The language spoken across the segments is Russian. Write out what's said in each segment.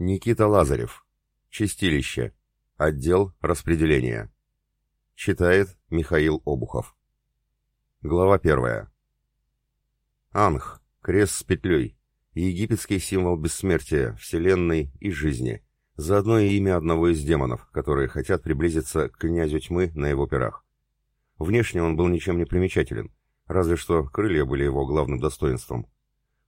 Никита Лазарев. Чистилище. Отдел распределения. Читает Михаил Обухов. Глава первая. Анх. Крест с петлей. Египетский символ бессмертия, вселенной и жизни. Заодно и имя одного из демонов, которые хотят приблизиться к князю тьмы на его пирах. Внешне он был ничем не примечателен, разве что крылья были его главным достоинством.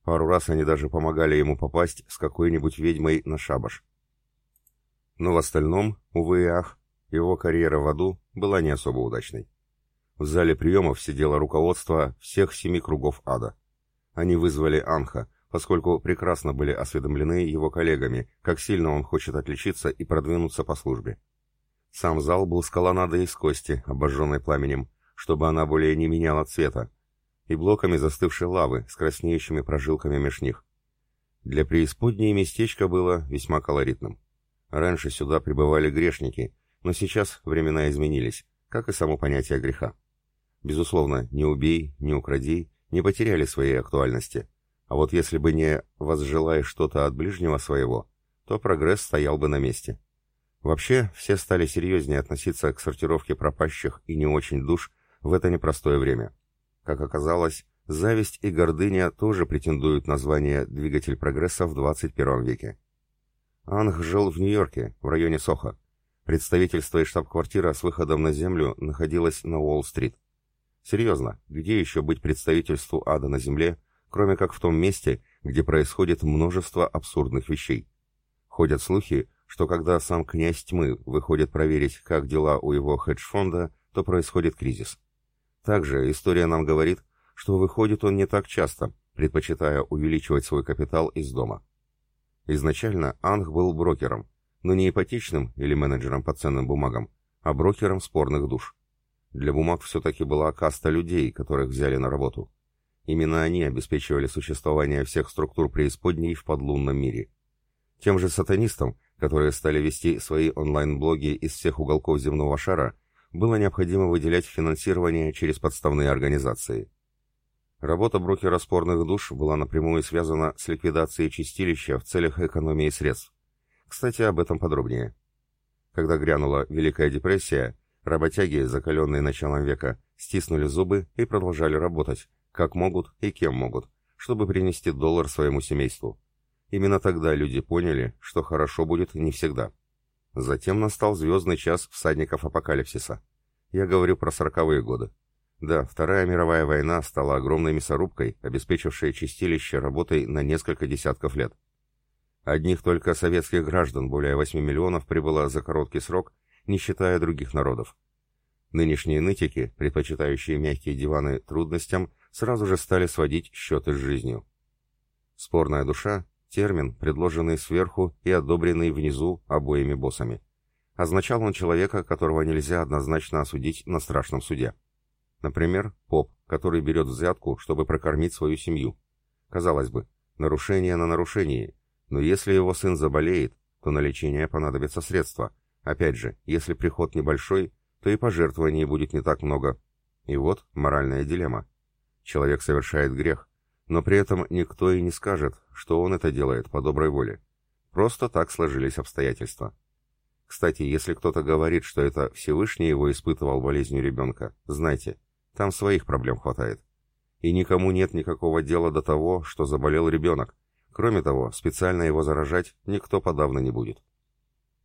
Пару раз они даже помогали ему попасть с какой-нибудь ведьмой на шабаш. Но в остальном, увы и ах, его карьера в аду была не особо удачной. В зале приемов сидело руководство всех семи кругов ада. Они вызвали Анха, поскольку прекрасно были осведомлены его коллегами, как сильно он хочет отличиться и продвинуться по службе. Сам зал был с колоннадой из кости, обожженной пламенем, чтобы она более не меняла цвета, и блоками застывшей лавы с краснеющими прожилками меж них. Для преисподней местечко было весьма колоритным. Раньше сюда прибывали грешники, но сейчас времена изменились, как и само понятие греха. Безусловно, «не убей», «не укради» не потеряли своей актуальности. А вот если бы не «возжелай что-то от ближнего своего», то прогресс стоял бы на месте. Вообще, все стали серьезнее относиться к сортировке пропащих и не очень душ в это непростое время. Как оказалось, зависть и гордыня тоже претендуют на звание «двигатель прогресса» в 21 веке. Анг жил в Нью-Йорке, в районе Сохо. Представительство и штаб-квартира с выходом на землю находилось на Уолл-стрит. Серьезно, где еще быть представительству ада на земле, кроме как в том месте, где происходит множество абсурдных вещей? Ходят слухи, что когда сам князь тьмы выходит проверить, как дела у его хедж-фонда, то происходит кризис. Также история нам говорит, что выходит он не так часто, предпочитая увеличивать свой капитал из дома. Изначально Анг был брокером, но не ипотечным или менеджером по ценным бумагам, а брокером спорных душ. Для бумаг все-таки была каста людей, которых взяли на работу. Именно они обеспечивали существование всех структур преисподней в подлунном мире. Тем же сатанистам, которые стали вести свои онлайн-блоги из всех уголков земного шара, было необходимо выделять финансирование через подставные организации. Работа брокера спорных душ была напрямую связана с ликвидацией чистилища в целях экономии средств. Кстати, об этом подробнее. Когда грянула Великая депрессия, работяги, закаленные началом века, стиснули зубы и продолжали работать, как могут и кем могут, чтобы принести доллар своему семейству. Именно тогда люди поняли, что хорошо будет не всегда. Затем настал звездный час всадников апокалипсиса. Я говорю про сороковые годы. Да, Вторая мировая война стала огромной мясорубкой, обеспечившей чистилище работой на несколько десятков лет. Одних только советских граждан более 8 миллионов прибыло за короткий срок, не считая других народов. Нынешние нытики, предпочитающие мягкие диваны трудностям, сразу же стали сводить счеты с жизнью. Спорная душа Термин, предложенный сверху и одобренный внизу обоими боссами. Означал он человека, которого нельзя однозначно осудить на страшном суде. Например, поп, который берет взятку, чтобы прокормить свою семью. Казалось бы, нарушение на нарушении, но если его сын заболеет, то на лечение понадобятся средства. Опять же, если приход небольшой, то и пожертвований будет не так много. И вот моральная дилемма. Человек совершает грех, но при этом никто и не скажет, что он это делает по доброй воле. Просто так сложились обстоятельства. Кстати, если кто-то говорит, что это Всевышний его испытывал болезнью ребенка, знайте, там своих проблем хватает. И никому нет никакого дела до того, что заболел ребенок. Кроме того, специально его заражать никто подавно не будет.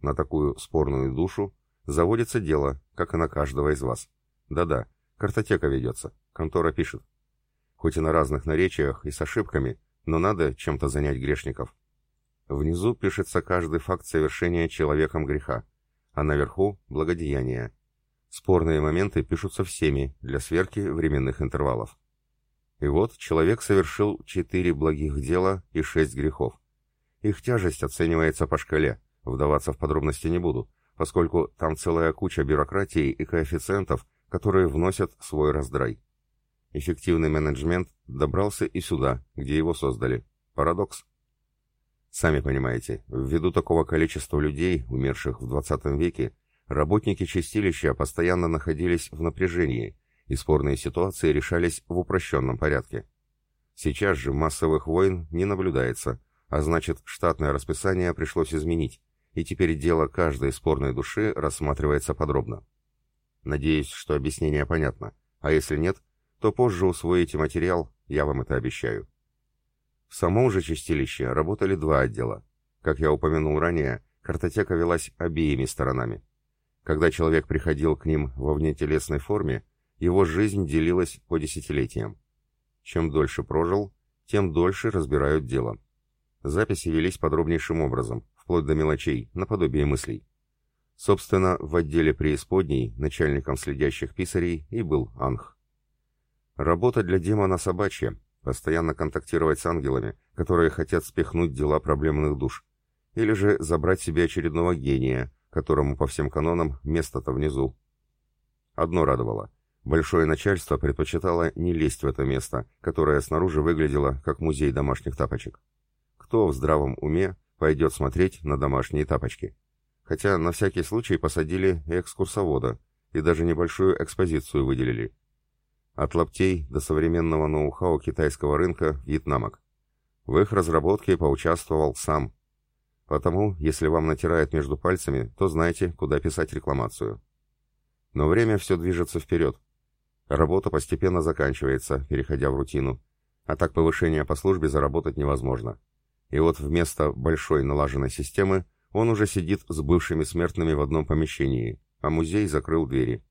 На такую спорную душу заводится дело, как и на каждого из вас. Да-да, картотека ведется, контора пишет хоть и на разных наречиях и с ошибками, но надо чем-то занять грешников. Внизу пишется каждый факт совершения человеком греха, а наверху – благодеяние. Спорные моменты пишутся всеми для сверки временных интервалов. И вот человек совершил четыре благих дела и шесть грехов. Их тяжесть оценивается по шкале, вдаваться в подробности не буду, поскольку там целая куча бюрократии и коэффициентов, которые вносят свой раздрай. Эффективный менеджмент добрался и сюда, где его создали. Парадокс. Сами понимаете, ввиду такого количества людей, умерших в 20 веке, работники чистилища постоянно находились в напряжении, и спорные ситуации решались в упрощенном порядке. Сейчас же массовых войн не наблюдается, а значит, штатное расписание пришлось изменить, и теперь дело каждой спорной души рассматривается подробно. Надеюсь, что объяснение понятно, а если нет, то позже усвоите материал, я вам это обещаю. В самом же чистилище работали два отдела. Как я упомянул ранее, картотека велась обеими сторонами. Когда человек приходил к ним во внетелесной форме, его жизнь делилась по десятилетиям. Чем дольше прожил, тем дольше разбирают дело. Записи велись подробнейшим образом, вплоть до мелочей, наподобие мыслей. Собственно, в отделе преисподней начальником следящих писарей и был Анх. Работа для демона собачья, постоянно контактировать с ангелами, которые хотят спихнуть дела проблемных душ, или же забрать себе очередного гения, которому по всем канонам место-то внизу. Одно радовало. Большое начальство предпочитало не лезть в это место, которое снаружи выглядело как музей домашних тапочек. Кто в здравом уме пойдет смотреть на домашние тапочки? Хотя на всякий случай посадили экскурсовода и даже небольшую экспозицию выделили. От лаптей до современного ноу-хау китайского рынка вьетнамок. В их разработке поучаствовал сам Потому, если вам натирает между пальцами, то знайте, куда писать рекламацию. Но время все движется вперед. Работа постепенно заканчивается, переходя в рутину. А так повышение по службе заработать невозможно. И вот вместо большой налаженной системы он уже сидит с бывшими смертными в одном помещении, а музей закрыл двери.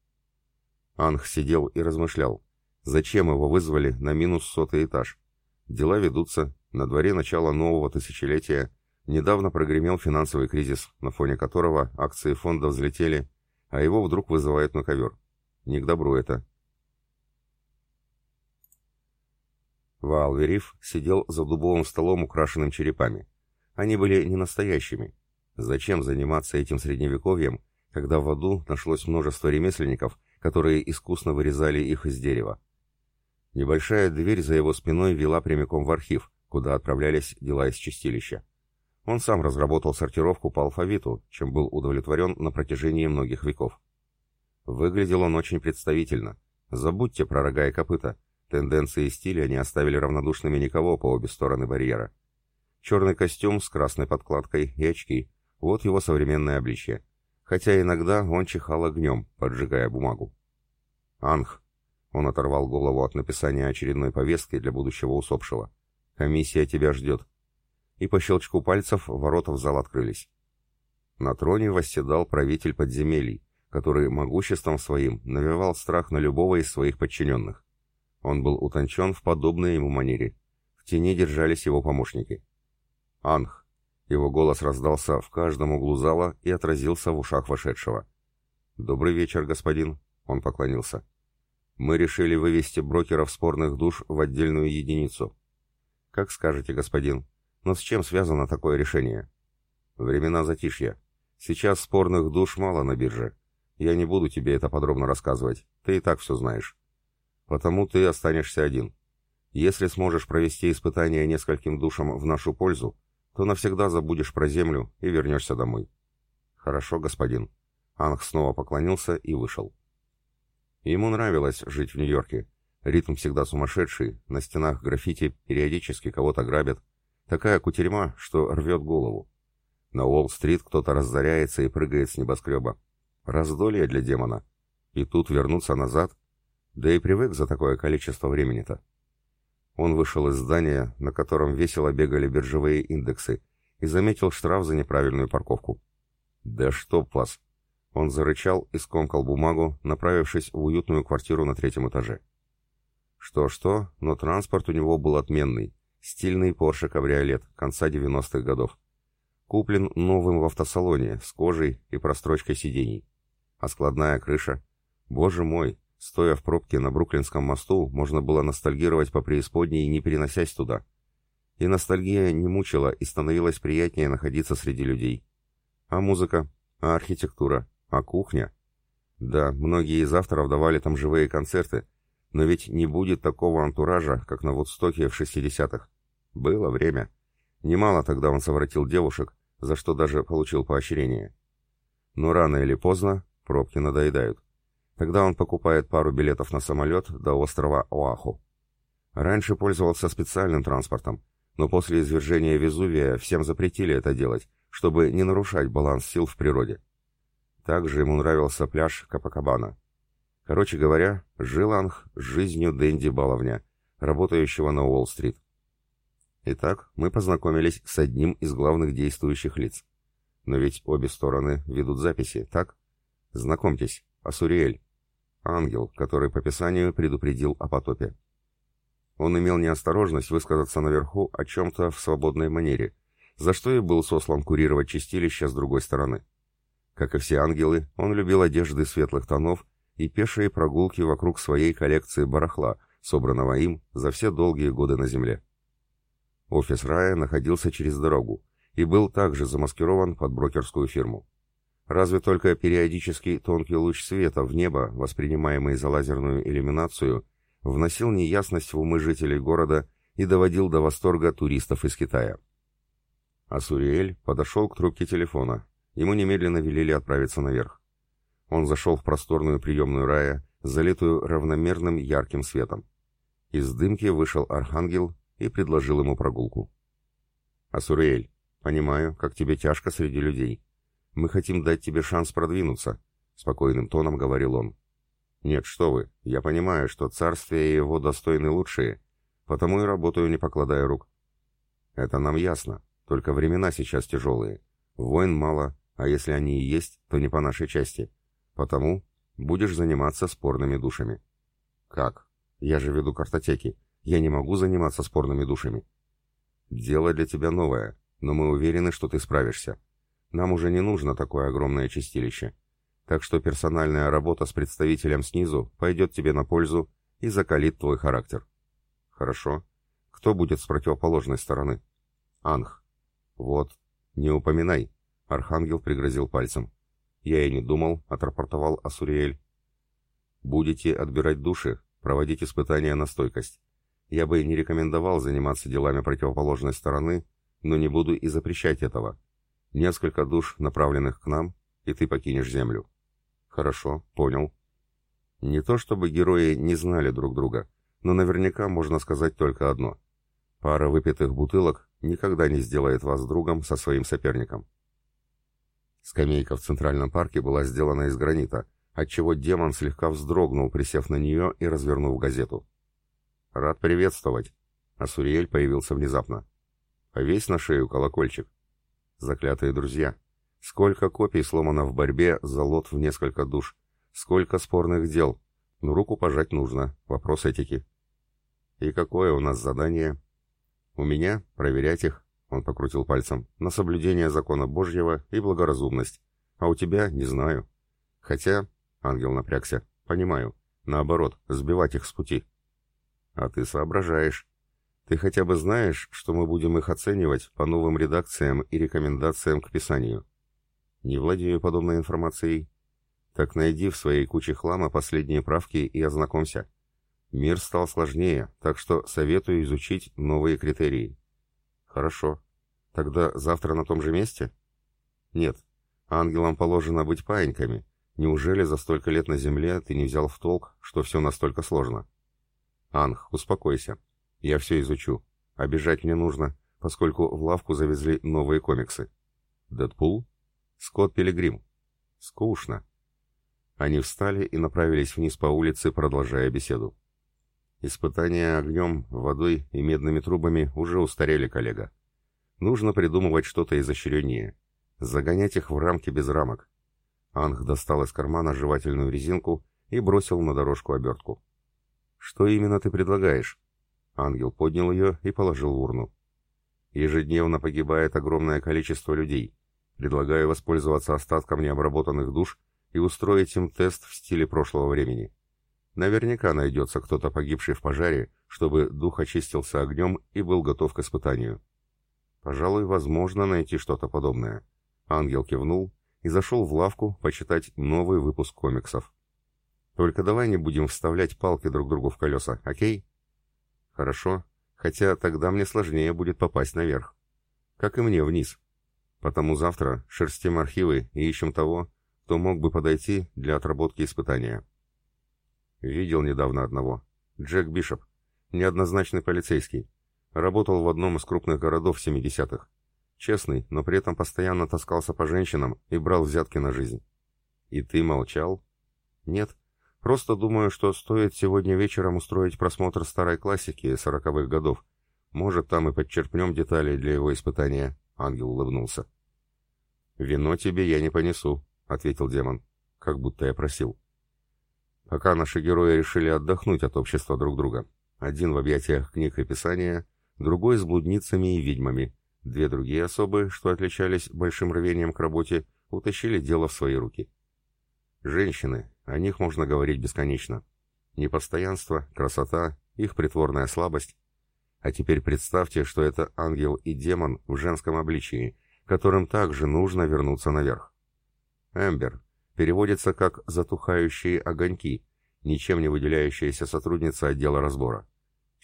Анх сидел и размышлял, зачем его вызвали на минус сотый этаж. Дела ведутся, на дворе начало нового тысячелетия, Недавно прогремел финансовый кризис, на фоне которого акции фонда взлетели, а его вдруг вызывают на ковер. Не к добру это. Ваалвериф сидел за дубовым столом, украшенным черепами. Они были не настоящими. Зачем заниматься этим средневековьем, когда в аду нашлось множество ремесленников, которые искусно вырезали их из дерева? Небольшая дверь за его спиной вела прямиком в архив, куда отправлялись дела из чистилища. Он сам разработал сортировку по алфавиту, чем был удовлетворен на протяжении многих веков. Выглядел он очень представительно. Забудьте про рога и копыта. Тенденции стиля не оставили равнодушными никого по обе стороны барьера. Черный костюм с красной подкладкой и очки — вот его современное обличье. Хотя иногда он чихал огнем, поджигая бумагу. «Анх!» — он оторвал голову от написания очередной повестки для будущего усопшего. «Комиссия тебя ждет и по щелчку пальцев ворота в зал открылись. На троне восседал правитель подземелий, который могуществом своим навевал страх на любого из своих подчиненных. Он был утончен в подобной ему манере. В тени держались его помощники. «Анх!» Его голос раздался в каждом углу зала и отразился в ушах вошедшего. «Добрый вечер, господин!» Он поклонился. «Мы решили вывести брокеров спорных душ в отдельную единицу». «Как скажете, господин», но с чем связано такое решение? Времена затишья. Сейчас спорных душ мало на бирже. Я не буду тебе это подробно рассказывать. Ты и так все знаешь. Потому ты останешься один. Если сможешь провести испытание нескольким душам в нашу пользу, то навсегда забудешь про землю и вернешься домой. Хорошо, господин. Анг снова поклонился и вышел. Ему нравилось жить в Нью-Йорке. Ритм всегда сумасшедший, на стенах граффити периодически кого-то грабят, Такая кутерьма, что рвет голову. На Уолл-стрит кто-то разоряется и прыгает с небоскреба. Раздолье для демона. И тут вернуться назад? Да и привык за такое количество времени-то. Он вышел из здания, на котором весело бегали биржевые индексы, и заметил штраф за неправильную парковку. «Да чтоб вас!» Он зарычал и скомкал бумагу, направившись в уютную квартиру на третьем этаже. Что-что, но транспорт у него был отменный, Стильный Porsche кабриолет конца 90-х годов. Куплен новым в автосалоне, с кожей и прострочкой сидений. А складная крыша. Боже мой, стоя в пробке на Бруклинском мосту, можно было ностальгировать по преисподней, не переносясь туда. И ностальгия не мучила, и становилось приятнее находиться среди людей. А музыка? А архитектура? А кухня? Да, многие из авторов давали там живые концерты, но ведь не будет такого антуража, как на Вудстоке в 60-х. Было время. Немало тогда он совратил девушек, за что даже получил поощрение. Но рано или поздно пробки надоедают. Тогда он покупает пару билетов на самолет до острова Оаху. Раньше пользовался специальным транспортом, но после извержения Везувия всем запретили это делать, чтобы не нарушать баланс сил в природе. Также ему нравился пляж Капакабана. Короче говоря, жил Анх жизнью Дэнди Баловня, работающего на Уолл-стрит. Итак, мы познакомились с одним из главных действующих лиц. Но ведь обе стороны ведут записи, так? Знакомьтесь, Асуриэль. Ангел, который по Писанию предупредил о потопе. Он имел неосторожность высказаться наверху о чем-то в свободной манере, за что и был сослан курировать чистилище с другой стороны. Как и все ангелы, он любил одежды светлых тонов и пешие прогулки вокруг своей коллекции барахла, собранного им за все долгие годы на земле. Офис Рая находился через дорогу и был также замаскирован под брокерскую фирму. Разве только периодический тонкий луч света в небо, воспринимаемый за лазерную иллюминацию, вносил неясность в умы жителей города и доводил до восторга туристов из Китая. Асуриэль подошел к трубке телефона. Ему немедленно велели отправиться наверх. Он зашел в просторную приемную рая, залитую равномерным ярким светом. Из дымки вышел архангел и предложил ему прогулку. «Асуриэль, понимаю, как тебе тяжко среди людей. Мы хотим дать тебе шанс продвинуться», — спокойным тоном говорил он. «Нет, что вы, я понимаю, что царствие его достойны лучшие, потому и работаю, не покладая рук». «Это нам ясно, только времена сейчас тяжелые. Войн мало, а если они и есть, то не по нашей части. Потому будешь заниматься спорными душами». «Как? Я же веду картотеки. Я не могу заниматься спорными душами». «Дело для тебя новое, но мы уверены, что ты справишься. Нам уже не нужно такое огромное чистилище. Так что персональная работа с представителем снизу пойдет тебе на пользу и закалит твой характер. Хорошо. Кто будет с противоположной стороны? Анх. Вот. Не упоминай. Архангел пригрозил пальцем. Я и не думал, отрапортовал Асуриэль. Будете отбирать души, проводить испытания на стойкость. Я бы не рекомендовал заниматься делами противоположной стороны, но не буду и запрещать этого. Несколько душ, направленных к нам, и ты покинешь землю. Хорошо, понял. Не то чтобы герои не знали друг друга, но наверняка можно сказать только одно. Пара выпитых бутылок никогда не сделает вас другом со своим соперником. Скамейка в Центральном парке была сделана из гранита, отчего демон слегка вздрогнул, присев на нее и развернув газету. «Рад приветствовать!» Асуриэль появился внезапно. «Повесь на шею колокольчик!» «Заклятые друзья!» Сколько копий сломано в борьбе за лот в несколько душ. Сколько спорных дел. Ну, руку пожать нужно. Вопрос этики. И какое у нас задание? У меня проверять их, он покрутил пальцем, на соблюдение закона Божьего и благоразумность. А у тебя не знаю. Хотя, ангел напрягся, понимаю. Наоборот, сбивать их с пути. А ты соображаешь. Ты хотя бы знаешь, что мы будем их оценивать по новым редакциям и рекомендациям к писанию. Не владею подобной информацией. Так найди в своей куче хлама последние правки и ознакомься. Мир стал сложнее, так что советую изучить новые критерии. Хорошо. Тогда завтра на том же месте? Нет. Ангелам положено быть паиньками. Неужели за столько лет на Земле ты не взял в толк, что все настолько сложно? Анг, успокойся. Я все изучу. Обижать мне нужно, поскольку в лавку завезли новые комиксы. Дэдпул? Скотт Пилигрим. Скучно. Они встали и направились вниз по улице, продолжая беседу. Испытания огнем, водой и медными трубами уже устарели, коллега. Нужно придумывать что-то изощреннее. Загонять их в рамки без рамок. Анг достал из кармана жевательную резинку и бросил на дорожку обертку. «Что именно ты предлагаешь?» Ангел поднял ее и положил в урну. «Ежедневно погибает огромное количество людей. Предлагаю воспользоваться остатком необработанных душ и устроить им тест в стиле прошлого времени. Наверняка найдется кто-то погибший в пожаре, чтобы дух очистился огнем и был готов к испытанию. Пожалуй, возможно найти что-то подобное. Ангел кивнул и зашел в лавку почитать новый выпуск комиксов. Только давай не будем вставлять палки друг другу в колеса, окей? Хорошо, хотя тогда мне сложнее будет попасть наверх. Как и мне вниз. Потому завтра шерстим архивы и ищем того, кто мог бы подойти для отработки испытания. Видел недавно одного. Джек Бишоп. Неоднозначный полицейский. Работал в одном из крупных городов 70-х. Честный, но при этом постоянно таскался по женщинам и брал взятки на жизнь. И ты молчал? Нет. Просто думаю, что стоит сегодня вечером устроить просмотр старой классики сороковых годов. Может, там и подчерпнем детали для его испытания. Ангел улыбнулся. «Вино тебе я не понесу», — ответил демон, как будто я просил. Пока наши герои решили отдохнуть от общества друг друга. Один в объятиях книг и писания, другой с блудницами и ведьмами. Две другие особы, что отличались большим рвением к работе, утащили дело в свои руки. Женщины, о них можно говорить бесконечно. Непостоянство, красота, их притворная слабость. А теперь представьте, что это ангел и демон в женском обличии, которым также нужно вернуться наверх. Эмбер переводится как «затухающие огоньки», ничем не выделяющаяся сотрудница отдела разбора.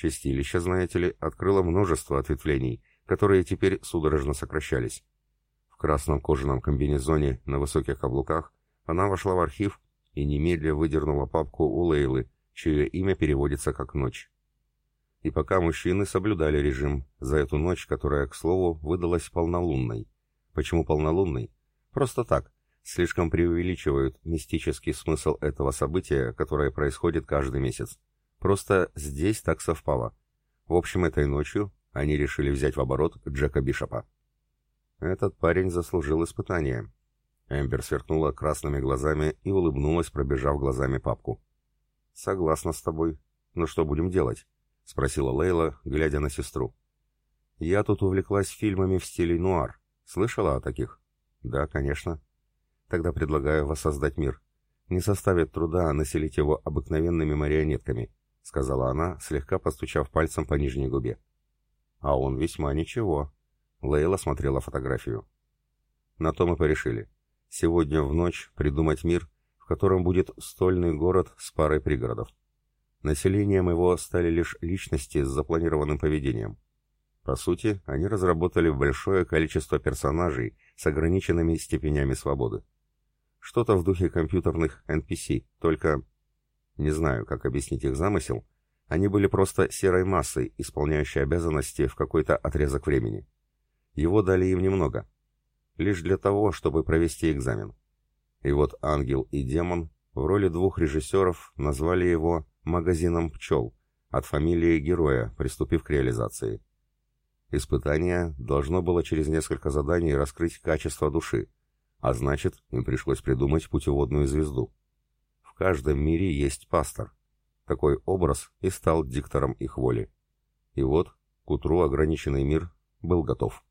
Чистилище, знаете ли, открыло множество ответвлений, которые теперь судорожно сокращались. В красном кожаном комбинезоне на высоких каблуках она вошла в архив и немедля выдернула папку у Лейлы, чье имя переводится как «Ночь». И пока мужчины соблюдали режим за эту ночь, которая, к слову, выдалась полнолунной. Почему полнолунной? Просто так. Слишком преувеличивают мистический смысл этого события, которое происходит каждый месяц. Просто здесь так совпало. В общем, этой ночью они решили взять в оборот Джека Бишопа. Этот парень заслужил испытание. Эмбер сверкнула красными глазами и улыбнулась, пробежав глазами папку. «Согласна с тобой. Но что будем делать?» — спросила Лейла, глядя на сестру. «Я тут увлеклась фильмами в стиле нуар. Слышала о таких?» «Да, конечно. Тогда предлагаю воссоздать мир. Не составит труда населить его обыкновенными марионетками», — сказала она, слегка постучав пальцем по нижней губе. «А он весьма ничего». Лейла смотрела фотографию. На то мы порешили. Сегодня в ночь придумать мир, в котором будет стольный город с парой пригородов. Населением его стали лишь личности с запланированным поведением. По сути, они разработали большое количество персонажей с ограниченными степенями свободы. Что-то в духе компьютерных NPC, только... Не знаю, как объяснить их замысел. Они были просто серой массой, исполняющей обязанности в какой-то отрезок времени. Его дали им немного, лишь для того, чтобы провести экзамен. И вот ангел и демон в роли двух режиссеров назвали его «магазином пчел» от фамилии героя, приступив к реализации. Испытание должно было через несколько заданий раскрыть качество души, а значит, им пришлось придумать путеводную звезду. Каждом мире есть пастор. Такой образ и стал диктором их воли. И вот, к утру ограниченный мир был готов.